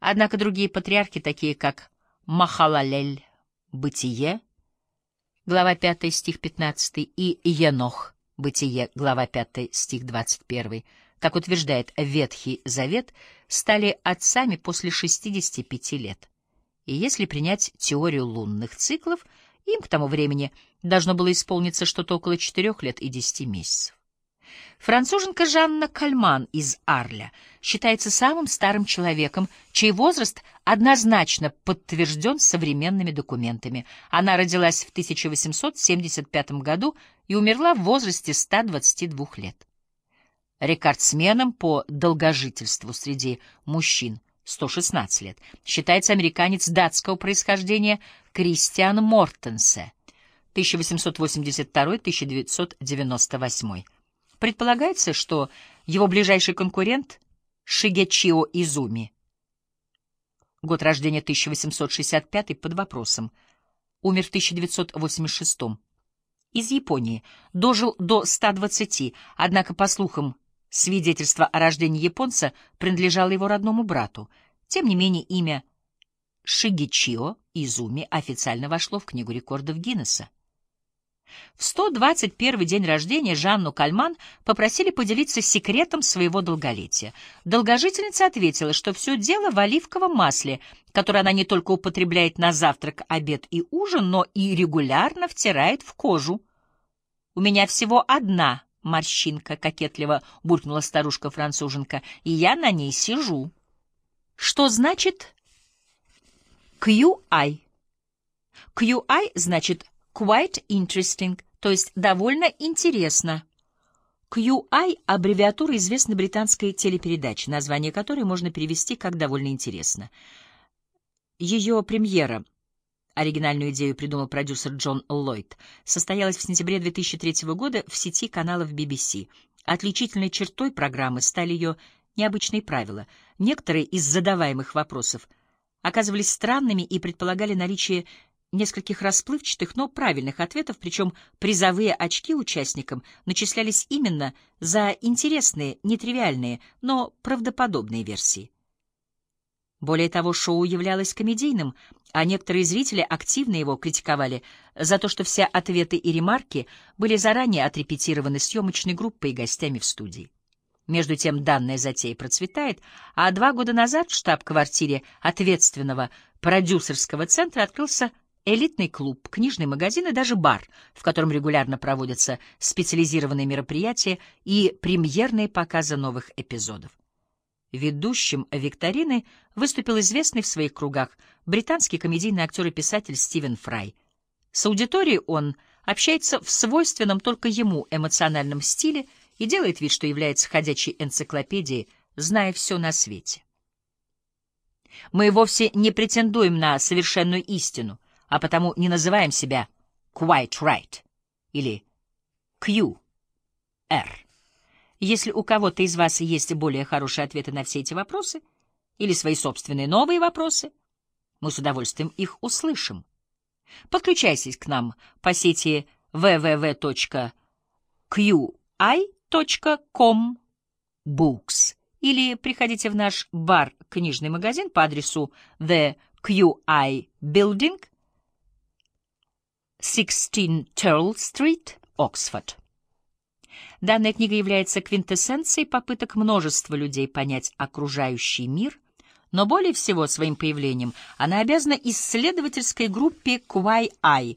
Однако другие патриархи, такие как Махалалель, Бытие, глава 5, стих 15, и Енох, Бытие, глава 5, стих 21, как утверждает Ветхий Завет, стали отцами после 65 лет. И если принять теорию лунных циклов, им к тому времени должно было исполниться что-то около 4 лет и 10 месяцев. Француженка Жанна Кальман из Арля считается самым старым человеком, чей возраст однозначно подтвержден современными документами. Она родилась в 1875 году и умерла в возрасте 122 лет. Рекордсменом по долгожительству среди мужчин 116 лет считается американец датского происхождения Кристиан Мортенсе 1882-1998. Предполагается, что его ближайший конкурент — Шигечио Изуми. Год рождения 1865 под вопросом. Умер в 1986 Из Японии. Дожил до 120, однако, по слухам, свидетельство о рождении японца принадлежало его родному брату. Тем не менее, имя Шигечио Изуми официально вошло в Книгу рекордов Гиннесса. В 121 день рождения Жанну Кальман попросили поделиться секретом своего долголетия. Долгожительница ответила, что все дело в оливковом масле, которое она не только употребляет на завтрак, обед и ужин, но и регулярно втирает в кожу. «У меня всего одна морщинка», — кокетливо буркнула старушка-француженка, — «и я на ней сижу». Что значит QI? QI значит quite interesting, то есть довольно интересно. QI — аббревиатура известной британской телепередачи, название которой можно перевести как «довольно интересно». Ее премьера, оригинальную идею придумал продюсер Джон Ллойд, состоялась в сентябре 2003 года в сети каналов BBC. Отличительной чертой программы стали ее необычные правила. Некоторые из задаваемых вопросов оказывались странными и предполагали наличие нескольких расплывчатых, но правильных ответов, причем призовые очки участникам начислялись именно за интересные, нетривиальные, но правдоподобные версии. Более того, шоу являлось комедийным, а некоторые зрители активно его критиковали за то, что все ответы и ремарки были заранее отрепетированы съемочной группой и гостями в студии. Между тем данная затея процветает, а два года назад в штаб-квартире ответственного продюсерского центра открылся элитный клуб, книжный магазин и даже бар, в котором регулярно проводятся специализированные мероприятия и премьерные показы новых эпизодов. Ведущим викторины выступил известный в своих кругах британский комедийный актер и писатель Стивен Фрай. С аудиторией он общается в свойственном только ему эмоциональном стиле и делает вид, что является ходячей энциклопедией, зная все на свете. Мы вовсе не претендуем на совершенную истину — а потому не называем себя quite right или Q, R. Если у кого-то из вас есть более хорошие ответы на все эти вопросы или свои собственные новые вопросы, мы с удовольствием их услышим. Подключайтесь к нам по сети www.qi.com books или приходите в наш бар-книжный магазин по адресу The QI Building, 16 Терл-стрит, Оксфорд. Данная книга является квинтэссенцией попыток множества людей понять окружающий мир, но более всего своим появлением она обязана исследовательской группе QI,